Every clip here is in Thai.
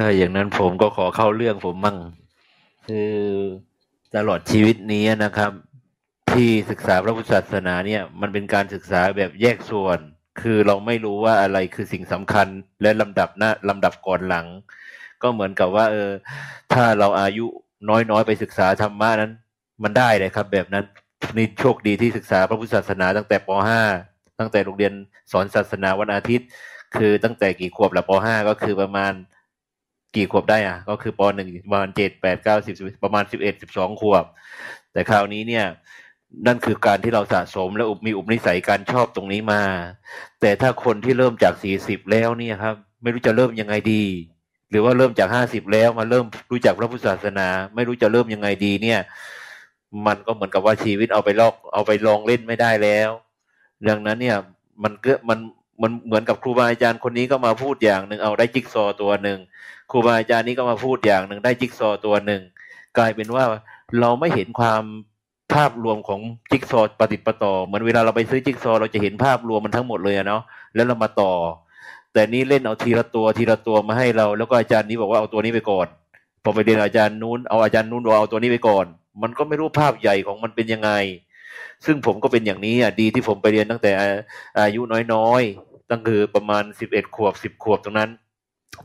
ถ้าอย่างนั้นผมก็ขอเข้าเรื่องผมมั่ง คือตลอดชีวิตนี้นะครับ ที่ศึกษาพระพุทธศาสนาเนี่ย มันเป็นการศึกษาแบบแยกส่วน คือเราไม่รู้ว่าอะไรคือสิ่งสำคัญและลำดับหน้าลำดับก่อนหลัง ก็เหมือนกับว่า เออ ถ้าเราอายุน้อยๆไปศึกษาธรรมะนั้น มันได้เลยครับ แบบนั้นนี่โชคดีที่ศึกษาพระพุทธศาสนาตั้งแต่ป .5 ตั้งแต่โรงเรียนสอนศาสนาวันอาทิตย์ คือตั้งแต่กี่ขวบละป .5 ก็คือประมาณ กี่ขวบได้อะ ก็คือป .1 ประมาณเจ็ดแปดเก้าสิบประมาณสิบเอ็ดสิบสองขวบ แต่คราวนี้เนี่ย นั่นคือการที่เราสะสมและมีอุปนิสัยการชอบตรงนี้มา แต่ถ้าคนที่เริ่มจากสี่สิบแล้วเนี่ยครับ ไม่รู้จะเริ่มยังไงดี หรือว่าเริ่มจากห้าสิบแล้วมาเริ่มรู้จักพระพุทธศาสนา ไม่รู้จะเริ่มยังไงดีเนี่ย มันก็เหมือนกับว่าชีวิตเอาไปลอกเอาไปลองเล่นไม่ได้แล้ว ดังนั้นเนี่ยมันก็มัน มันเหมือนกับครูบาอาจารย์คนนี้ก็มาพูดอย่างหนึ่งเอาได้จิ๊กซอตัวหนึ่งครูบาอาจารย์นี้ก็มาพูดอย่างหนึ่งได้จิ๊กซอตัวหนึ่งกลายเป็นว่าเราไม่เห็นความภาพรวมของจิ๊กซอปฏิปต่อเหมือนเวลาเราไปซื้อจิ๊กซอ เราจะเห็นภาพรวมมันทั้งหมดเลยเนาะแล้วเรามาต่อ แต่นี้เล่นเอาทีละตัวทีละตัวมาให้เรา แล้วก็อาจารย์นี้บอกว่าเอาตัวนี้ไปก่อนพอไปเรียนอาจารย์นู้นเอาอาจารย์นู้นเอาตัวนี้ไปก่อน มันก็ไม่รู้ภาพใหญ่ของมันเป็นยังไงซึ่งผมก็เป็นอย่างนี้อะดีที่ผมไปเรียนตั้งแต่อายุน้อย ตั้งคือประมาณสิบเอ็ดขวบสิบขวบตรงนั้น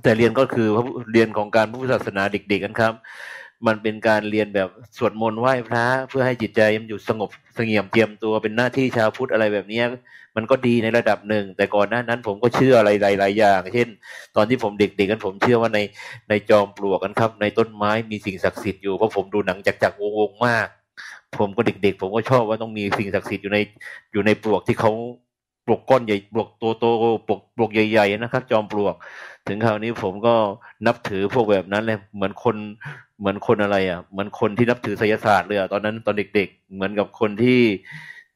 แต่เรียนก็คือเรียนของการพุทธศาสนาเด็กๆกันครับ มันเป็นการเรียนแบบสวดมนต์ไหว้พระเพื่อให้จิตใจมันอยู่สงบสงเงียมเตรียมตัวเป็นหน้าที่ชาวพุทธอะไรแบบนี้มันก็ดีในระดับหนึ่ง แต่ก่อนหน้านั้นผมก็เชื่ออะไรหลายๆอย่าง เช่น ตอนที่ผมเด็กๆกันผมเชื่อว่าในในจอมปลวกกันครับ ในต้นไม้มีสิ่งศักดิ์สิทธิ์อยู่เพราะผมดูหนังจากจากวงๆมาก ผมก็เด็กๆ ผมก็ชอบว่าต้องมีสิ่งศักดิ์สิทธิ์อยู่ในอยู่ในปลวกที่เขา ปลวกก้อนใหญ่ปลวกโตโตปลวกปลวกใหญ่ๆนะครับ จอมปลวก ถึงคราวนี้ผมก็นับถือพวกแบบนั้นเลยเหมือนคนเหมือนคนอะไรอะเหมือนคนที่นับถือไสยศาสตร์เลยอะตอนนั้นตอนเด็ก ๆ เหมือนกับคนที่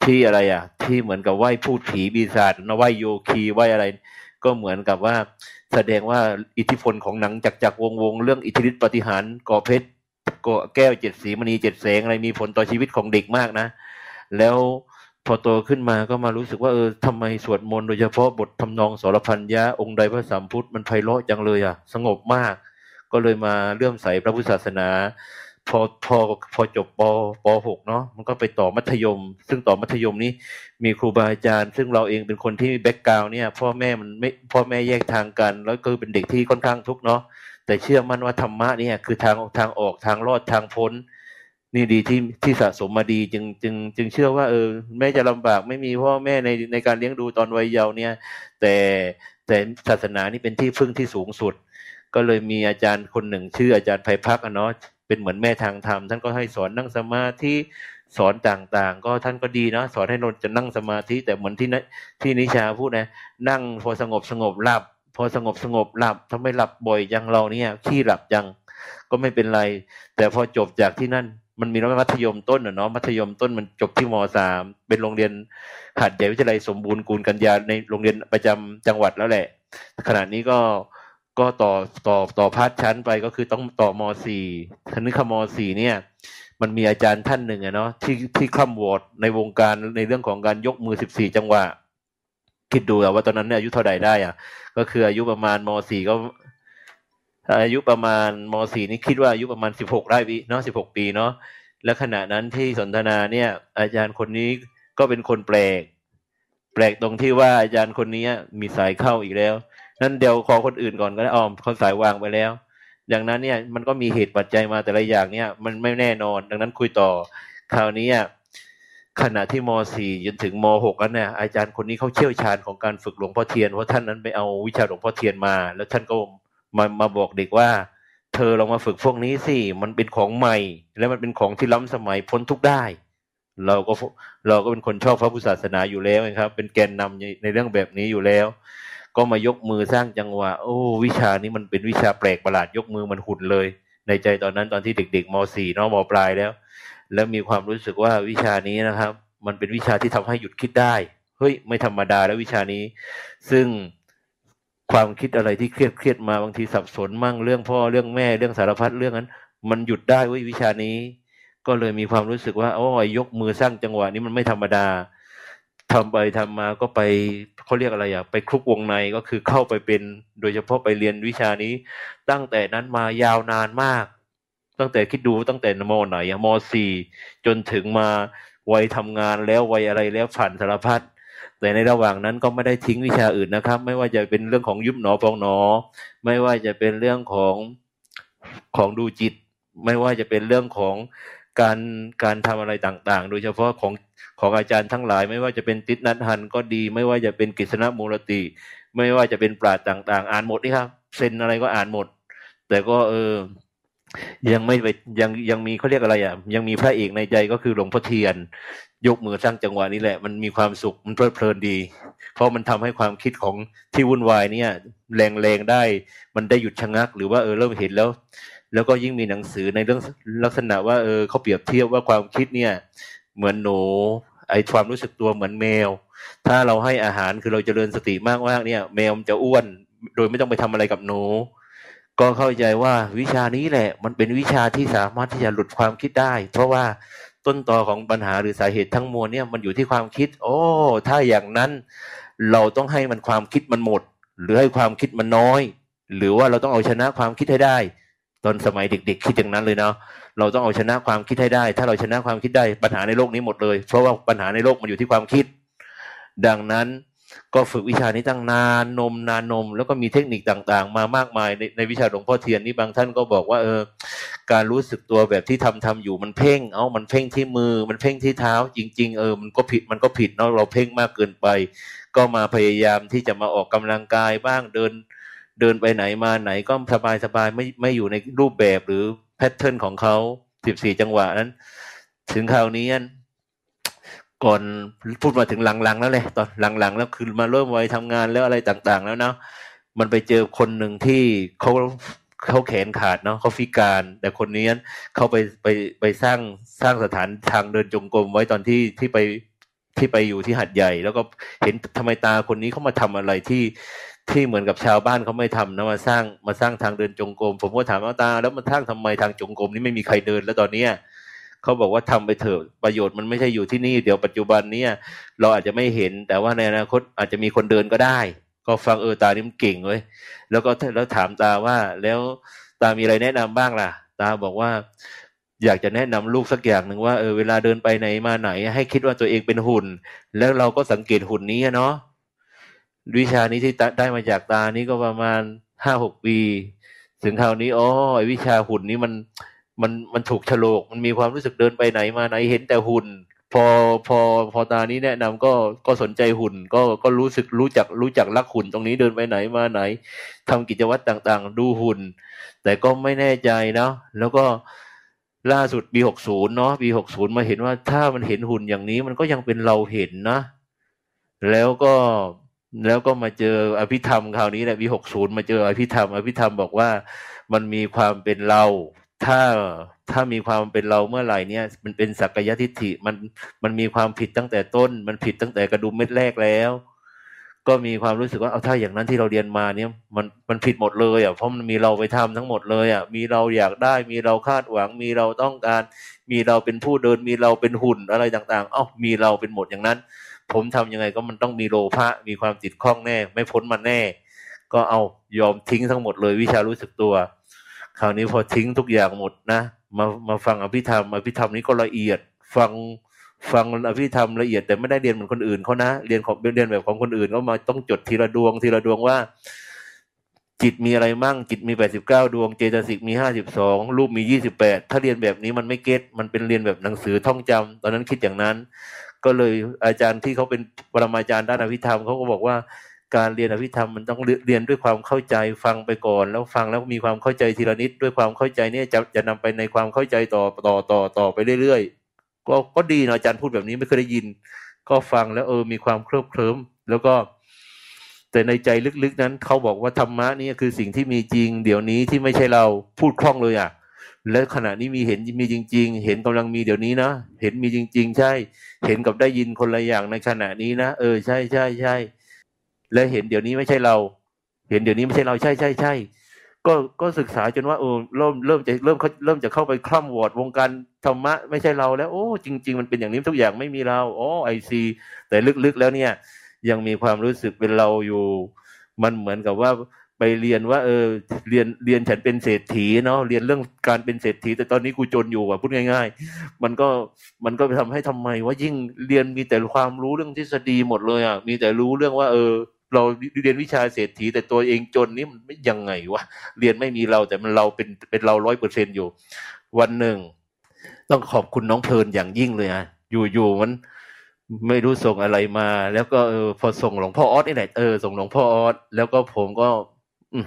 ที่อะไรอะ ที่เหมือนกับไหว้พูดผีปีศาจนะไหว้โยคีไหว้อะไร ก็เหมือนกับว่าแสดงว่าอิทธิพลของหนังจักจักวงวงเรื่องอิทธิฤทธิปฏิหารก่อเพชรก่อแก้วเจ็ดสีมณีเจ็ดแสงอะไรมีผลต่อชีวิตของเด็กมากนะ แล้ว พอโตขึ้นมาก็มารู้สึกว่าเออทำไมสวดมนต์โดยเฉพาะบททำนองสรพันยะองค์ใดพระสัมพุทธมันไพเราะจังเลยอะ สงบมาก ก็เลยมาเลื่อมใสพระพุทธศาสนา พอพอพอจบปปหกเนาะมันก็ไปต่อมัธยม ซึ่งต่อมัธยมนี้มีครูบาอาจารย์ ซึ่งเราเองเป็นคนที่แบ็กกราวเนี่ย พ่อแม่มันไม่พ่อแม่แยกทางกัน แล้วก็เป็นเด็กที่ค่อนข้างทุกข์เนาะแต่เชื่อมั่นว่าธรรมะเนี่ยคือทางทางออกทางรอดทางพ้น นี่ดีที่ที่สะสมมาดีจึงจึงจึงเชื่อว่าเออแม่จะลำบากไม่มีพ่อแม่ในในการเลี้ยงดูตอนวัยเยาว์เนี่ย แต่แต่ศาสนานี่เป็นที่พึ่งที่สูงสุด ก็เลยมีอาจารย์คนหนึ่ง ชื่ออาจารย์ไพพักเนาะเป็นเหมือนแม่ทางธรรมท่านก็ให้สอนนั่งสมาธิสอนต่างๆ ก็ท่านก็ดีเนาะสอนให้นนจะนั่งสมาธิแต่เหมือนที่นที่นิชาพูดนะ นั่งพอสงบสงบหลับ พอสงบสงบหลับทำไมหลับบ่อยจังเราเนี่ยขี้หลับจังก็ไม่เป็นไร แต่พอจบจากที่นั่น มันมีน้องมัธยมต้นเนาะมัธยมต้นมันจบที่มสามเป็นโรงเรียนหัดใหญ่วิทยาลัยสมบูรณ์กูลกัญญาในโรงเรียนประจำจังหวัดแล้วแหละ ขณะนี้ก็ก็ต่อต่อต่อพาดชั้นไปก็คือต้องต่อมสี่ทันขมสี่เนี่ย มันมีอาจารย์ท่านหนึ่งอะเนาะที่ที่คล่ำวอดในวงการในเรื่องของการยกมือสิบสี่จังหวะคิดดูว่าตอนนั้นเนี่ยอายุเท่าใดได้อะก็คืออายุประมาณมสี่ก็ อายุประมาณม .4 นี่คิดว่าอายุประมาณ 16ได้ปีเนาะ16 ปีเนาะและขณะนั้นที่สนทนาเนี่ย อาจารย์คนนี้ก็เป็นคนแปลก แปลกตรงที่ว่าอาจารย์คนนี้มีสายเข้าอีกแล้ว นั่นเดี๋ยวขอคนอื่นก่อนก็ได้ออมเขาสายวางไปแล้วอย่างนั้นเนี่ยมันก็มีเหตุปัจจัยมาแต่ละอย่างเนี่ย มันไม่แน่นอน ดังนั้นคุยต่อคราวนี้ขณะที่ม .4 จนถึงม .6 นั้นเนี่ยอาจารย์คนนี้เขาเชี่ยวชาญของการฝึกหลวงพ่อเทียนเพราะท่านนั้นไปเอาวิชาหลวงพ่อเทียนมา แล้วท่านก็ มามาบอกเด็กว่า เธอลองมาฝึกพวกนี้สิมันเป็นของใหม่ และมันเป็นของที่ล้ำสมัยพ้นทุกได้ เราก็เราก็เป็นคนชอบพระพุทธศาสนาอยู่แล้วครับ เป็นแกนนำในเรื่องแบบนี้อยู่แล้ว ก็มายกมือสร้างจังหวะโอ้ วิชานี้มันเป็นวิชาแปลกประหลาดยกมือมันหุ่นเลย ในใจตอนนั้นตอนที่เด็กๆม .4 เนาะมปลายแล้ว แล้วมีความรู้สึกว่าวิชานี้นะครับ มันเป็นวิชาที่ทำให้หยุดคิดได้เฮ้ยไม่ธรรมดาแล้ววิชานี้ ซึ่ง ความคิดอะไรที่เครียดเครียดมาบางทีสับสนมั่งเรื่องพ่อเรื่องแม่เรื่องสารพัดเรื่องนั้น มันหยุดได้วิวิชานี้ ก็เลยมีความรู้สึกว่าโอ้ยยกมือสร้างจังหวะนี้มันไม่ธรรมดาทำไปทำมาก็ไปเขาเรียกอะไรอะไปคลุกวงในก็คือเข้าไปเป็น โดยเฉพาะไปเรียนวิชานี้ ตั้งแต่นั้นมายาวนานมาก ตั้งแต่คิดดูตั้งแต่มไหนอะมสี่จนถึงมาวัยทำงานแล้ววัยอะไรแล้วผ่านสารพัด แต่ในระหว่างนั้นก็ไม่ได้ทิ้งวิชาอื่นนะครับ ไม่ว่าจะเป็นเรื่องของยุบหนอพองหนอ ไม่ว่าจะเป็นเรื่องของของดูจิต ไม่ว่าจะเป็นเรื่องของการการทำอะไรต่างๆ โดยเฉพาะของของอาจารย์ทั้งหลาย ไม่ว่าจะเป็นติดนัทหันก็ดี ไม่ว่าจะเป็นกิษณมูลติ ไม่ว่าจะเป็นปราดต่าง ๆ อ่านหมดนี่ครับเซนอะไรก็อ่านหมด แต่ก็เออ ยังไม่ไปยังยังมีเขาเรียกอะไรอะ ยังมีพระเอกในใจก็คือหลวงพ่อเทียน ยกมือสร้างจังหวะนี้แหละ มันมีความสุขมันเพลิดเพลินดี เพราะมันทำให้ความคิดของที่วุ่นวายเนี่ย แรงแรงได้ มันได้หยุดชะงัก หรือว่าเออเริ่มเห็นแล้ว แล้วก็ยิ่งมีหนังสือในเรื่องลักษณะว่าเออเขาเปรียบเทียบว่าความคิดเนี่ย เหมือนหนูไอความรู้สึกตัวเหมือนแมว ถ้าเราให้อาหารคือเราจเจริญสติมากมากเนี่ย แมวมันจะอ้วน โดยไม่ต้องไปทำอะไรกับหนู ก็เข้าใจว่าวิชานี้แหละ มันเป็นวิชาที่สามารถที่จะหลุดความคิดได้ เพราะว่าต้นตอของปัญหาหรือสาเหตุทั้งมวลเนี่ยมันอยู่ที่ความคิด โอ้ ถ้าอย่างนั้นเราต้องให้มันความคิดมันหมด หรือให้ความคิดมันน้อย หรือว่าเราต้องเอาชนะความคิดให้ได้ ตอนสมัยเด็ก ๆ คิดอย่างนั้นเลยเนาะเราต้องเอาชนะความคิดให้ได้ ถ้าเราชนะความคิดได้ปัญหาในโลกนี้หมดเลย เพราะว่าปัญหาในโลกมันอยู่ที่ความคิด ดังนั้น ก็ฝึกวิชานี้ตั้งนานนมนานนม แล้วก็มีเทคนิคต่างๆ มามากมายในในวิชาหลวงพ่อเทียนนี่บางท่านก็บอกว่าเออการรู้สึกตัวแบบที่ทำทำอยู่มันเพ่ง เอามันเพ่งที่มือ มันเพ่งที่เท้า จริง ๆ เออมันก็ผิดมันก็ผิดเนาะเราเพ่งมากเกินไป ก็มาพยายามที่จะมาออกกำลังกายบ้างเดิน เดินไปไหนมาไหนก็สบายสบายไม่ไม่อยู่ในรูปแบบหรือแพทเทิร์นของเขาสิบสี่จังหวะนั้น ถึงคราวนี้ ก่อนพูดมาถึงหลังๆแล้วเลยตอนหลังๆ แล้วคือมาเริ่มวัยทำงานแล้วอะไรต่างๆ แล้วเนาะมันไปเจอคนหนึ่งที่เขาเขาแขนขาดเนาะเขาฟิการ แต่คนนี้เขาไปไปไปสร้างสร้างสถานทางเดินจงกรมไว้ตอนที่ที่ไปที่ไปอยู่ที่หัดใหญ่ แล้วก็เห็นทำไมตาคนนี้เขามาทำอะไรที่ที่เหมือนกับชาวบ้านเขาไม่ทำนะมาสร้างมาสร้างทางเดินจงกรมผมก็ถามว่าตา แล้วมาสร้างทำไมทางจงกรมนี้ไม่มีใครเดินแล้วตอนเนี้ย เขาบอกว่าทำไปเถอะประโยชน์มันไม่ใช่อยู่ที่นี่ เดี๋ยวปัจจุบันเนี้ยเราอาจจะไม่เห็น แต่ว่าในอนาคตอาจจะมีคนเดินก็ได้ ก็ฟังเออตานี่มันเก่งเว้ยแล้วก็แล้วถามตาว่าแล้วตามีอะไรแนะนำบ้างล่ะ ตาบอกว่า อยากจะแนะนำลูกสักอย่างหนึ่งว่าเออเวลาเดินไปไหนมาไหน ให้คิดว่าตัวเองเป็นหุ่น แล้วเราก็สังเกตหุ่นนี้เนาะวิชานี้ที่ได้มาจากตานี้ก็ประมาณห้าหกปี ถึงคราวนี้อ๋อไอวิชาหุ่นนี้มัน มันมันถูกฉลกมันมีความรู้สึกเดินไปไหนมาไหนเห็นแต่หุ่น พอพอพอตานี้แนะนำก็ก็สนใจหุ่น ก็ก็รู้สึกรู้จักรู้จักรักหุ่นตรงนี้เดินไปไหนมาไหนทำกิจวัตรต่างๆ ดูหุ่น แต่ก็ไม่แน่ใจเนาะแล้วก็ล่าสุดปีหกศูนย์เนาะปีหกศูนย์มาเห็นว่าถ้ามันเห็นหุ่นอย่างนี้มันก็ยังเป็นเราเห็นนะ แล้วก็แล้วก็มาเจออภิธรรมคราวนี้แหละปีหกศูนย์มาเจออภิธรรม อภิธรรมบอกว่ามันมีความเป็นเรา ถ้าถ้ามีความเป็นเราเมื่อไหร่เนี่ย มันเป็นสักกายทิฏฐิมันมันมีความผิดตั้งแต่ต้น มันผิดตั้งแต่กระดุมเม็ดแรกแล้ว ก็มีความรู้สึกว่าเอาถ้าอย่างนั้นที่เราเรียนมาเนี่ย มันมันผิดหมดเลยอะเพราะมันมีเราไปทำทั้งหมดเลยอะมีเราอยากได้ มีเราคาดหวัง มีเราต้องการ มีเราเป็นผู้เดิน มีเราเป็นหุ่นอะไรต่าง ๆ เอ้ามีเราเป็นหมดอย่างนั้น ผมทํำยังไงก็มันต้องมีโลภะมีความติดข้องแน่ ไม่พ้นมันแน่ ก็เอายอมทิ้งทั้งหมดเลยวิชารู้สึกตัว คราวนี้พอทิ้งทุกอย่างหมดนะ มามาฟังอภิธรรม อภิธรรมนี้ก็ละเอียด ฟังฟังอภิธรรมละเอียดแต่ไม่ได้เรียนเหมือนคนอื่นเขานะ เรียนของเรียนแบบของคนอื่นก็มาต้องจดทีละดวงทีละดวงว่า จิตมีอะไรมั่งจิตมีแปดสิบเก้าดวงเจตสิกมีห้าสิบสองรูปมียี่สิบแปดถ้าเรียนแบบนี้มันไม่เก็ตมันเป็นเรียนแบบหนังสือท่องจำตอนนั้นคิดอย่างนั้น ก็เลยอาจารย์ที่เขาเป็นปรมาจารย์ด้านอภิธรรมเขาก็บอกว่า การเรียนอภิธรรมมันต้องเรียนด้วยความเข้าใจฟังไปก่อน แล้วฟังแล้วมีความเข้าใจทีละนิดด้วยความเข้าใจเนี่ยจะจะนำไปในความเข้าใจต่อต่อต่อต่อไปเรื่อยๆก็ก็ดีนะอาจารย์พูดแบบนี้ไม่เคยได้ยิน ก็ฟังแล้วเออมีความเคลิบเคลิ้มแล้วก็ แต่ในใจลึกๆนั้นเขาบอกว่าธรรมะนี่คือสิ่งที่มีจริง เดี๋ยวนี้ที่ไม่ใช่เราพูดคล่องเลยอะและขณะนี้มีเห็นมีจริง ๆ เห็นกำลังมีเดี๋ยวนี้นะเห็นมีจริง ๆ ใช่ เห็นกับได้ยินคนละอย่างในขณะนี้นะเออใช่ใช่ใช่ และเห็นเดี๋ยวนี้ไม่ใช่เรา เห็นเดี๋ยวนี้ไม่ใช่เราใช่ใช่ใช่ก็ก็ศึกษาจนว่าเออเริ่มเริ่มจะเริ่มเขาเริ่มจะเข้าไปคล่ำวอดวงการธรรมะไม่ใช่เราแล้วโอ้จริง ๆ มันเป็นอย่างนี้ทุกอย่างไม่มีเราโอ้ไอซีแต่ลึกๆแล้วเนี่ย ยังมีความรู้สึกเป็นเราอยู่ มันเหมือนกับว่าไปเรียนว่า เออ เรียนเรียนฉันเป็นเศรษฐีเนาะเรียนเรื่องการเป็นเศรษฐี แต่ตอนนี้กูจนอยู่อะพูดง่าย ๆ มันก็มันก็ทำให้ทำไมว่ายิ่งเรียนมีแต่ความรู้เรื่องทฤษฎีหมดเลยอะมีแต่รู้เรื่องว่า เออ เราเรียนวิชาเศรษฐี แต่ตัวเองจนนี่มันไม่ยังไงวะเรียนไม่มีเราแต่มันเราเป็นเป็นเราร้อยเปอร์เซ็นอยู่ วันหนึ่ง ต้องขอบคุณน้องเพลินอย่างยิ่งเลยอะอยู่อยู่มันไม่รู้ส่งอะไรมา แล้วก็เออพอส่งหลวงพ่อออสนี่แหละเออส่งหลวงพ่อออสแล้วก็ผมก็ อื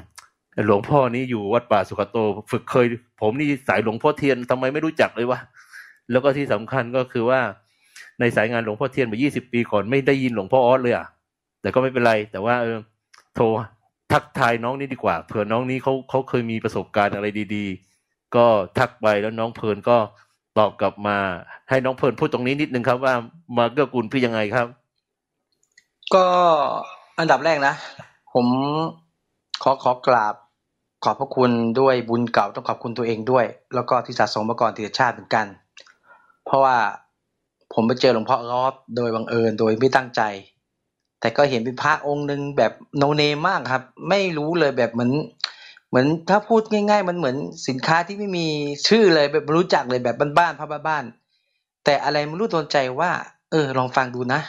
หลวงพ่อนี้อยู่วัดป่าสุขโต ฝึกเคย ผมนี่สายหลวงพ่อเทียนทำไมไม่รู้จักเลยวะแล้วก็ที่สำคัญก็คือว่าในสายงานหลวงพ่อเทียนมายี่สิบปีก่อนไม่ได้ยินหลวงพ่อออสเลยอะ แต่ก็ไม่เป็นไร แต่ว่าเออโทรทักทายน้องนี่ดีกว่าเผื่อน้องนี้เขาเขาเคยมีประสบการณ์อะไรดีๆ ก็ทักไปแล้วน้องเพลินก็ตอบกลับมา ให้น้องเพลินพูดตรงนี้นิดนึงครับว่ามาเกื้อกูลพี่ยังไงครับ ก็อันดับแรกนะ ผมขอขอกราบขอบพระคุณด้วยบุญเก่าต้องขอบคุณตัวเองด้วย แล้วก็ที่สะสมมาก่อนติดชาติเหมือนกัน เพราะว่าผมไปเจอหลวงพ่อรอบโดยบังเอิญโดยไม่ตั้งใจ แต่ก็เห็นเป็นพระองค์หนึ่งแบบโนเนมมากครับ ไม่รู้เลยแบบเหมือน เหมือนถ้าพูดง่าย ๆ มันเหมือนสินค้าที่ไม่มีชื่อเลยแบบรู้จักเลยแบบบ้านๆพระบ้านๆแต่อะไรมันรู้โดนใจว่า เออ ลองฟังดูนะ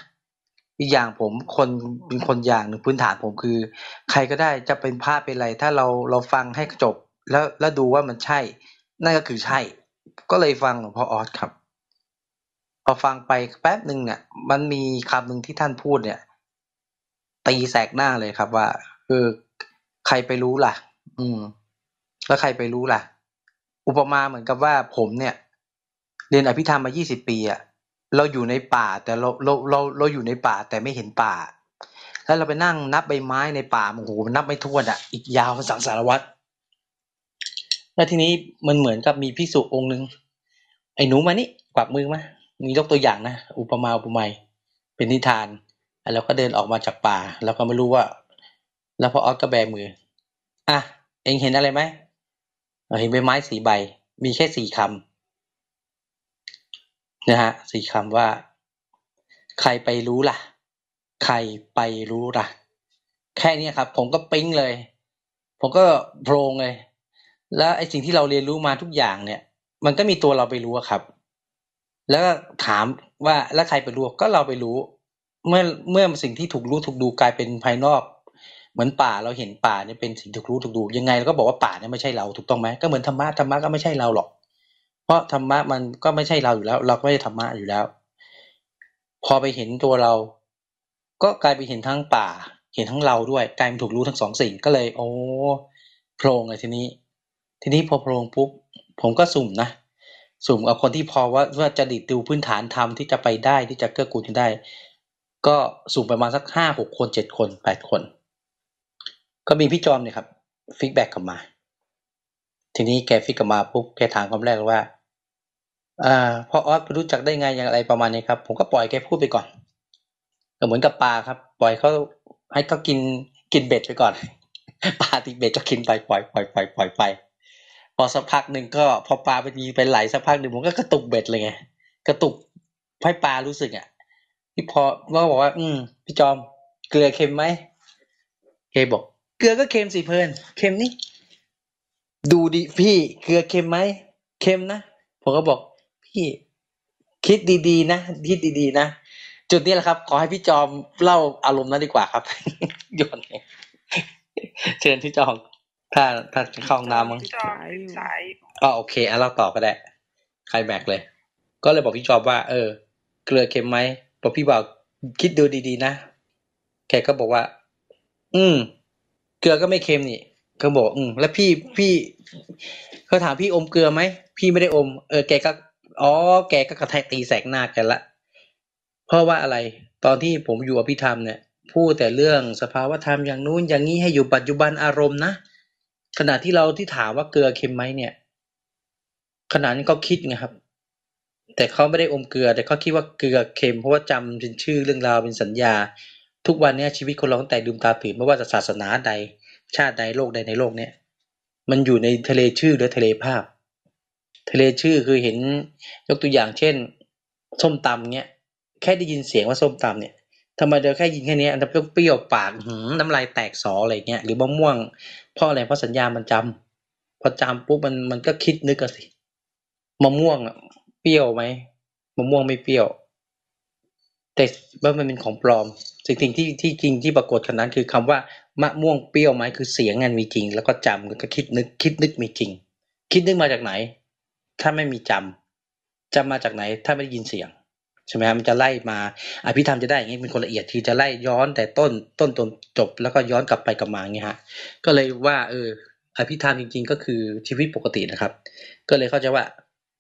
อีกอย่างผมคนเป็นคนอย่างหนึ่งพื้นฐานผมคือ ใครก็ได้จะเป็นภาพเป็นอะไร ถ้าเราเราฟังให้จบ แล้วแล้วดูว่ามันใช่ นั่นก็คือใช่ ก็เลยฟังหลวงพ่อออสครับ พอฟังไปแป๊บหนึ่งเนี่ย มันมีคำหนึ่งที่ท่านพูดเนี่ย ตีแสกหน้าเลยครับว่าเออใครไปรู้ล่ะ อืม แล้วใครไปรู้ล่ะ อุปมาเหมือนกับว่าผมเนี่ย เรียนอภิธรรมมา 20 ปีอะเราอยู่ในป่า แต่เราเราเราเราอยู่ในป่าแต่ไม่เห็นป่า แล้วเราไปนั่งนับใบไม้ในป่าโอ้โหมันนับไม่ถ้วนอะอีกยาวสังสารวัตรแล้วทีนี้มันเหมือนกับมีพิสุองค์หนึ่งไอ้หนูมานี่กวักมือมามียกตัวอย่างนะอุปมาอุปไมยเป็นนิทาน แล้วก็เดินออกมาจากป่า แล้วก็ไม่รู้ว่า แล้วพอออสก็แบมือ อะ เองเห็นอะไรไหมเห็นใบไม้สีใบ มีแค่สี่คำนะฮะสี่คำว่า ใครไปรู้ล่ะ ใครไปรู้ล่ะ แค่นี้ครับ ผมก็ปิ๊งเลย ผมก็โพรงเลย แล้วไอ้สิ่งที่เราเรียนรู้มาทุกอย่างเนี่ย มันก็มีตัวเราไปรู้ครับ แล้วถามว่าแล้วใครไปรู้ก็เราไปรู้ เมื่อเมื่อสิ่งที่ถูกรู้ถูกดูกลายเป็นภายนอก เหมือนป่าเราเห็นป่าเนี่ยเป็นสิ่งถูกรู้ถูกดูยังไงเราก็บอกว่าป่าเนี่ยไม่ใช่เราถูกต้องไหมก็เหมือนธรรมะธรรมะก็ไม่ใช่เราหรอก เพราะธรรมะมันก็ไม่ใช่เราอยู่แล้ว เราก็ไม่ใช่ธรรมะอยู่แล้ว พอไปเห็นตัวเรา ก็กลายไปเห็นทั้งป่า เห็นทั้งเราด้วยกลายเป็นถูกรู้ทั้งสองสิ่งก็เลย โอ้โพรงเลยทีนี้ ทีนี้พอโพรงปุ๊บผมก็สุ่มนะสุ่มเอาคนที่พอว่าว่าจะคิดดูพื้นฐานธรรมที่จะไปได้ที่จะเกื้อกูลกันได้ ก็สุ่มประมาณสักห้าหกคนเจ็ดคนแปดคน ก็มีพี่จอมเนี่ยครับ feedback กลับมา ทีนี้แก feed กลับมาปุ๊บแกถามคำแรกว่าอ่าพอออสรู้จักได้ไงอย่างไรประมาณนี้ครับ ผมก็ปล่อยแกพูดไปก่อนเหมือนกับปลาครับ ปล่อยเขาให้เขากินกินเบ็ดไปก่อนปลาติเบ็ดก็กินไปปล่อยปล่อยปล่อยปล่อยไปพอสักพักหนึ่งก็พอปลาไปมีไปไหลสักพักหนึ่งผมก็กระตุกเบ็ดเลยไงกระตุกให้ปลารู้สึกอะ ที่พอก็บอกว่า อืม พี่จอม เกลือเค็มไหมเคบอก เกลือก็เค็มสิเพลินเค็มนี่ดูดิพี่ เกลือเค็มไหมเค็มนะผมก็บอก พี่คิดดีๆนะคิดดีๆนะจุดนี้แหละครับ ขอให้พี่จอมเล่าอารมณ์นั้นดีกว่าครับโยนเชิญพี่จอมถ้าถ้าเข้าห้องน้ำมั้งอ๋อโอเคอะเราต่อก็ได้ใครแบกเลย ก็เลยบอกพี่จอมว่า เออ เกลือเค็มไหม บอกพี่บ่าวคิดดูดีๆนะ แกก็บอกว่า อืม เกลือก็ไม่เค็มนี่เขาบอก อืม แล้วพี่พี่เขาถามพี่อมเกลือไหม พี่ไม่ได้อม เออ แกก็ อ๋อ แกก็กระแทกตีแสกหน้ากันละ เพราะว่าอะไร ตอนที่ผมอยู่อภิธรรมเนี่ย พูดแต่เรื่องสภาวธรรมอย่างนู้นอย่างนี้ให้อยู่ปัจจุบันอารมณ์นะ ขณะที่เราที่ถามว่าเกลือเค็มไหมเนี่ย ขณะนี้เขาคิดไงครับ แต่เขาไม่ได้อมเกลือ แต่เขาคิดว่าเกลือเค็มเพราะว่าจำเป็นชื่อเรื่องราวเป็นสัญญา ทุกวันนี้ชีวิตคนเราตั้งแต่ดื่มตาตื่นไม่ว่าจะศาสนาใด ชาติใดโลกใดในโลกเนี้ยมันอยู่ในทะเลชื่อหรือทะเลภาพ ทะเลชื่อคือเห็นยกตัวอย่างเช่น ส้มตำเนี้ยแค่ได้ยินเสียงว่าส้มตำเนี่ยทำไมเดียวแค่ยินแค่นี้อันนั้นเปรี้ยวปากหืน้ำลายแตกสออะไรเงี้ยหรือมะม่วงเพราะอะไรเพราะสัญญามันจำพอจำปุ๊บมันมันก็คิดนึกกันสิมะม่วง เปรี้ยวไหมมะม่วงไม่เปรี้ยว แต่ว่ามันเป็นของปลอม สิ่งที่ที่จริงที่ปรากฏขนาดนั้นคือคำว่ามะม่วงเปรี้ยวไหมคือเสียงงานมีจริง แล้วก็จำก็คิดนึกคิดนึกมีจริง คิดนึกมาจากไหน ถ้าไม่มีจำจำมาจากไหน ถ้าไม่ได้ยินเสียงใช่ไหมครับมันจะไล่มาอภิธรรมจะได้อย่างนี้เป็นคนละเอียดที่จะไล่ย้อนแต่ต้นต้นจนจบ แล้วก็ย้อนกลับไปกลับมาอย่างเงี้ยฮะ ก็เลยว่า เอออภิธรรมจริง ๆ ก็คือชีวิตปกตินะครับ ก็เลยเข้าใจว่า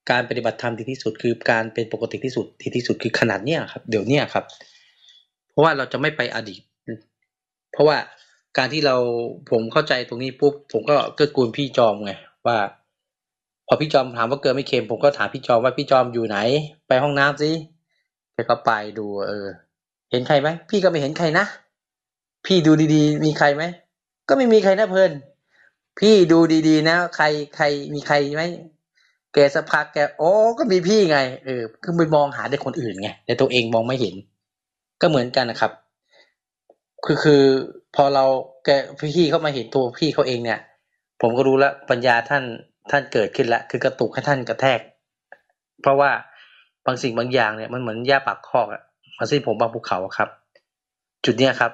การปฏิบัติธรรมดีที่สุด คือการเป็นปกติที่สุดดีที่สุดคือขนาดเนี้ยครับ เดี๋ยวเนี้ยครับ เพราะว่าเราจะไม่ไปอดีต เพราะว่าการที่เราผมเข้าใจตรงนี้ปุ๊บผมก็เกื้อกูลพี่จอมไงว่า พอพี่จอมถามว่าเกินไม่เค็มผมก็ถามพี่จอมว่าพี่จอมอยู่ไหน ไปห้องน้ำสิแกก็ไปดูเออ เห็นใครไหมพี่ก็ไม่เห็นใครนะพี่ดูดีๆ มีใครไหมก็ไม่มีใครนะเพลินพี่ดูดีๆ นะ ใครใครมีใครไหม แกสักพักแกโอ้ก็มีพี่ไงเออคือไปมองหาแต่คนอื่นไงแต่ตัวเองมองไม่เห็น ก็เหมือนกันนะครับ คือคือพอเราแกพี่เข้ามาเห็นตัวพี่เขาเองเนี่ย ผมก็รู้แล้วปัญญาท่านท่านเกิดขึ้นแล้วคือกระตุกให้ท่านกระแทก เพราะว่าบางสิ่งบางอย่างเนี่ยมันเหมือนหญ้าปากคอกอะมาสิ้นผมบางภูเขาครับ จุดเนี้ยครับ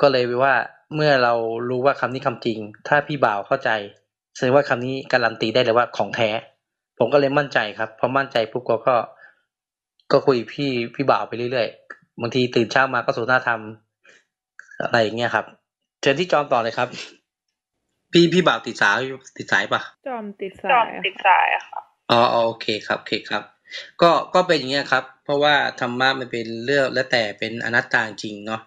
ก็เลยว่าเมื่อเรารู้ว่าคำนี้คำจริง ถ้าพี่บ่าวเข้าใจแสดงว่าคำนี้การันตีได้เลยว่าของแท้ ผมก็เลยมั่นใจครับพอมั่นใจปุ๊บก็ก็คุยพี่พี่บ่าวไปเรื่อยๆบางทีตื่นเช้ามาก็สนทนาธรรมอะไรอย่างเงี้ยครับเชิญที่จอมต่อเลยครับ พี่พี่บ่าวติดสายติดสายปะจอมติดสายจอมติดสายค่ะอ๋อโอเคครับโอเคครับ ก็ก็เป็นอย่างเงี้ยครับ เพราะว่าธรรมะมันเป็นเรื่องและแต่เป็นอนัตตาจริงเนาะ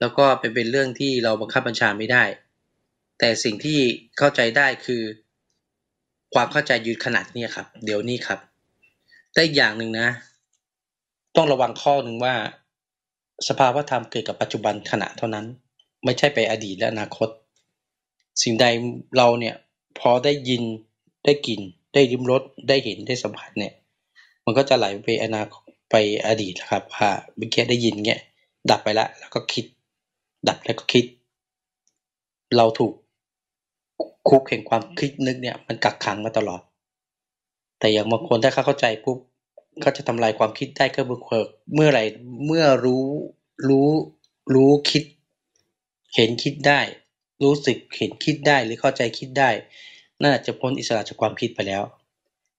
แล้วก็เป็นเป็นเรื่องที่เราบังคับบัญชาไม่ได้ แต่สิ่งที่เข้าใจได้คือ ความเข้าใจยืดขนาดนี้ครับ เดี๋ยวนี้ครับ แต่อย่างหนึ่งนะ ต้องระวังข้อหนึ่งว่า สภาวะธรรมเกิดกับปัจจุบันขณะเท่านั้น ไม่ใช่ไปอดีตและอนาคต สิ่งใดเราเนี่ย พอได้ยินได้กลิ่น ได้ริมรสได้เห็นได้สัมผัสเนี่ย มันก็จะไหลไปอนาคตไปอดีตครับว่าเมื่อกี้ได้ยินเงี้ยดับไปแล้วแล้วก็คิด ดับแล้วก็คิด เราถูก คุกแห่งความคิดนึกเนี่ยมันกักขังมาตลอด แต่อย่างบางคนถ้าเขาเข้าใจปุ๊บก็จะทำลายความคิดได้ก็เมื่อไหร่เมื่อรู้รู้รู้คิด เห็นคิดได้ รู้สึกเห็นคิดได้หรือเข้าใจคิดได้น่าจะพ้นอิสระจากความคิดไปแล้ว